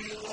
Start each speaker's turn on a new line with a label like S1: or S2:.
S1: feel